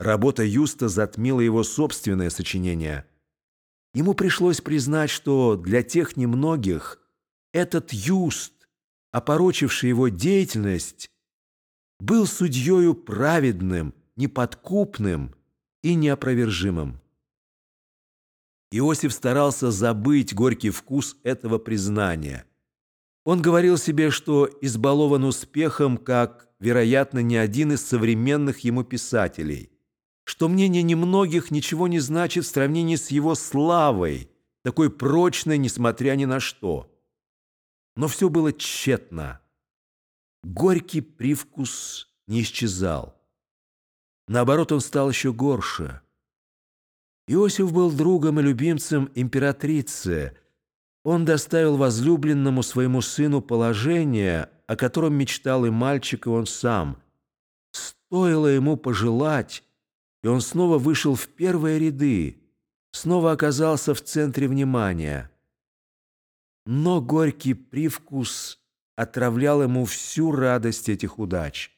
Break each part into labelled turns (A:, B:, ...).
A: Работа Юста затмила его собственное сочинение. Ему пришлось признать, что для тех немногих этот Юст, опорочивший его деятельность, был судьею праведным, неподкупным и неопровержимым. Иосиф старался забыть горький вкус этого признания. Он говорил себе, что избалован успехом, как, вероятно, ни один из современных ему писателей, что мнение немногих ничего не значит в сравнении с его славой, такой прочной, несмотря ни на что. Но все было тщетно. Горький привкус не исчезал. Наоборот, он стал еще горше – Иосиф был другом и любимцем императрицы. Он доставил возлюбленному своему сыну положение, о котором мечтал и мальчик, и он сам. Стоило ему пожелать, и он снова вышел в первые ряды, снова оказался в центре внимания. Но горький привкус отравлял ему всю радость этих удач.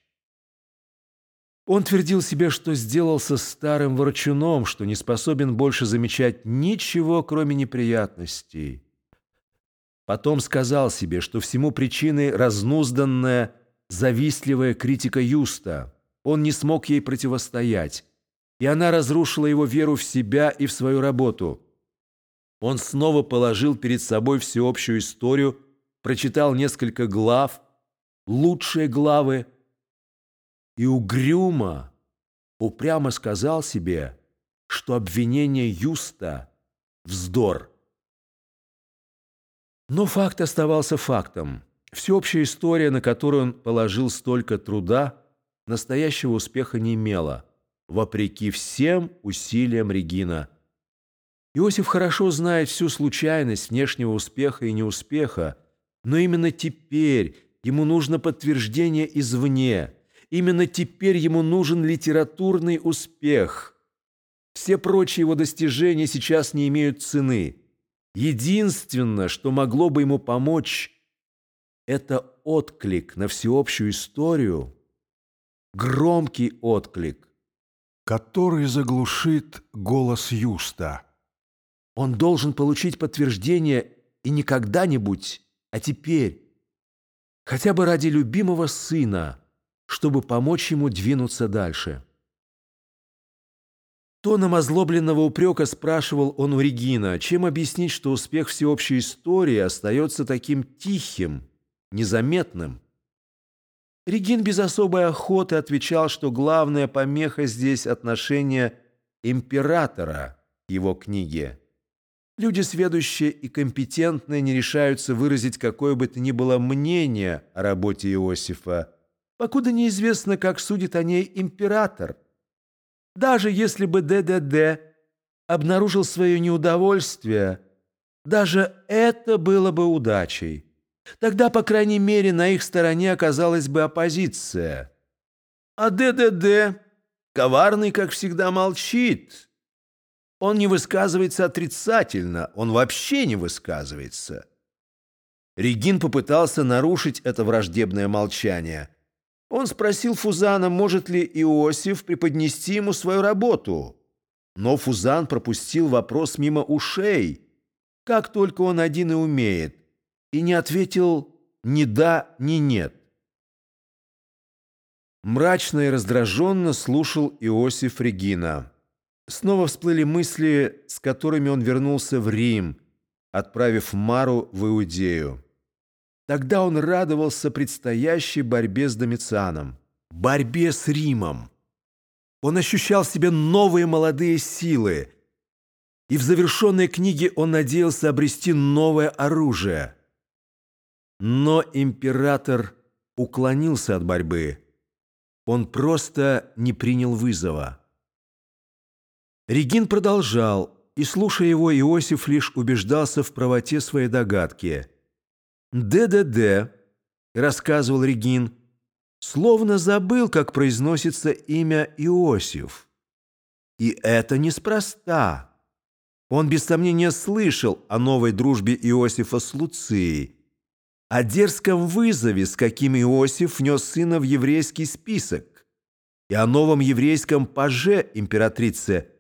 A: Он твердил себе, что сделался старым ворчуном, что не способен больше замечать ничего, кроме неприятностей. Потом сказал себе, что всему причиной разнузданная, завистливая критика Юста. Он не смог ей противостоять, и она разрушила его веру в себя и в свою работу. Он снова положил перед собой всеобщую историю, прочитал несколько глав, лучшие главы, и угрюмо, упрямо сказал себе, что обвинение Юста – вздор. Но факт оставался фактом. Всеобщая история, на которую он положил столько труда, настоящего успеха не имела, вопреки всем усилиям Регина. Иосиф хорошо знает всю случайность внешнего успеха и неуспеха, но именно теперь ему нужно подтверждение извне – Именно теперь ему нужен литературный успех. Все прочие его достижения сейчас не имеют цены. Единственное, что могло бы ему помочь, это отклик на всеобщую историю, громкий отклик,
B: который заглушит голос Юста.
A: Он должен получить подтверждение и не когда-нибудь, а теперь, хотя бы ради любимого сына – чтобы помочь ему двинуться дальше. Тоном озлобленного упрека спрашивал он у Регина, чем объяснить, что успех всеобщей истории остается таким тихим, незаметным. Регин без особой охоты отвечал, что главная помеха здесь отношение императора к его книге. Люди сведущие и компетентные не решаются выразить какое бы то ни было мнение о работе Иосифа, покуда неизвестно, как судит о ней император. Даже если бы ДДД обнаружил свое неудовольствие, даже это было бы удачей. Тогда, по крайней мере, на их стороне оказалась бы оппозиция. А ДДД, коварный, как всегда, молчит. Он не высказывается отрицательно, он вообще не высказывается. Регин попытался нарушить это враждебное молчание – он спросил Фузана, может ли Иосиф преподнести ему свою работу. Но Фузан пропустил вопрос мимо ушей, как только он один и умеет, и не ответил ни да, ни нет. Мрачно и раздраженно слушал Иосиф Регина. Снова всплыли мысли, с которыми он вернулся в Рим, отправив Мару в Иудею. Тогда он радовался предстоящей борьбе с Домицианом, борьбе с Римом. Он ощущал в себе новые молодые силы, и в завершенной книге он надеялся обрести новое оружие. Но император уклонился от борьбы. Он просто не принял вызова. Регин продолжал, и, слушая его, Иосиф лишь убеждался в правоте своей догадки – ДДД, рассказывал Регин, словно забыл, как произносится имя Иосиф. И это неспроста. Он без сомнения слышал о новой дружбе Иосифа с Луцией, о дерзком вызове, с каким Иосиф внес сына в еврейский список, и о новом еврейском паже императрице